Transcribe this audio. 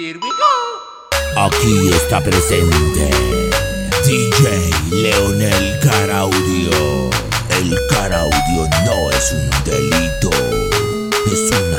Here we go. Aquí está presente DJ Leonel Caraudio. El Caraudio no es un delito, es un